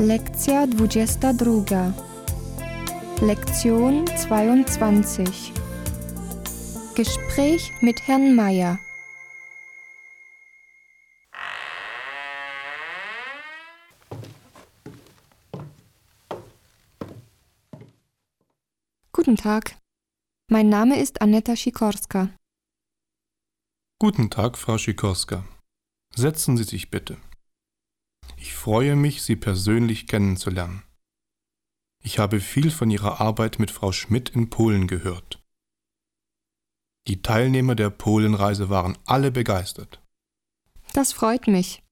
Lekcja 22. Lektion 22. Gespräch mit Herrn Meier. Guten Tag. Mein Name ist Aneta Sikorska. Guten Tag, Frau Sikorska. Setzen Sie sich bitte. Ich freue mich, Sie persönlich kennenzulernen. Ich habe viel von Ihrer Arbeit mit Frau Schmidt in Polen gehört. Die Teilnehmer der Polenreise waren alle begeistert. Das freut mich.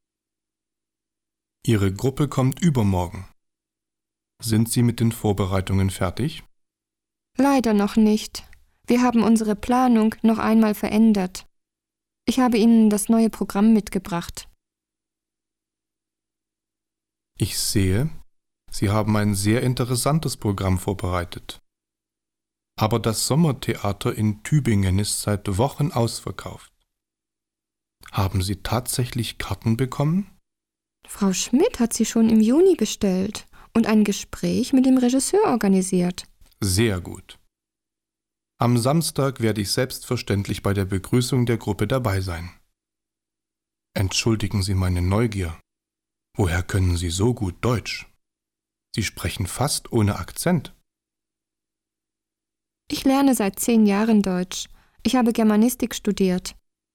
Ihre Gruppe kommt übermorgen. Sind Sie mit den Vorbereitungen fertig? Leider noch nicht. Wir haben unsere Planung noch einmal verändert. Ich habe Ihnen das neue Programm mitgebracht. Ich sehe, Sie haben ein sehr interessantes Programm vorbereitet. Aber das Sommertheater in Tübingen ist seit Wochen ausverkauft. Haben Sie tatsächlich Karten bekommen? Frau Schmidt hat sie schon im Juni bestellt und ein Gespräch mit dem Regisseur organisiert. Sehr gut. Am Samstag werde ich selbstverständlich bei der Begrüßung der Gruppe dabei sein. Entschuldigen Sie meine Neugier. Woher können Sie so gut Deutsch? Sie sprechen fast ohne Akzent. Ich lerne seit zehn Jahren Deutsch. Ich habe Germanistik studiert.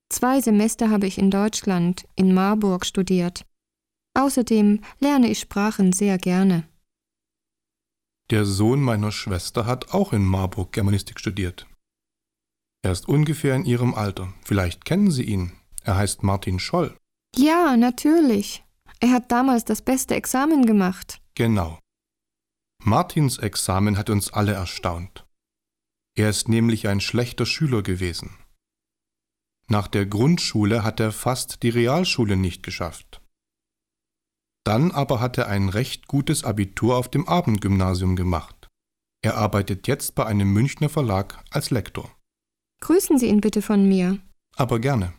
Zwei Semester habe ich in Deutschland, in Marburg studiert. Außerdem lerne ich Sprachen sehr gerne. Der Sohn meiner Schwester hat auch in Marburg Germanistik studiert. Er ist ungefähr in Ihrem Alter. Vielleicht kennen Sie ihn. Er heißt Martin Scholl. Ja, natürlich. Er hat damals das beste Examen gemacht. Genau. Martins Examen hat uns alle erstaunt. Er ist nämlich ein schlechter Schüler gewesen. Nach der Grundschule hat er fast die Realschule nicht geschafft. Dann aber hat er ein recht gutes Abitur auf dem Abendgymnasium gemacht. Er arbeitet jetzt bei einem Münchner Verlag als Lektor. Grüßen Sie ihn bitte von mir. Aber gerne.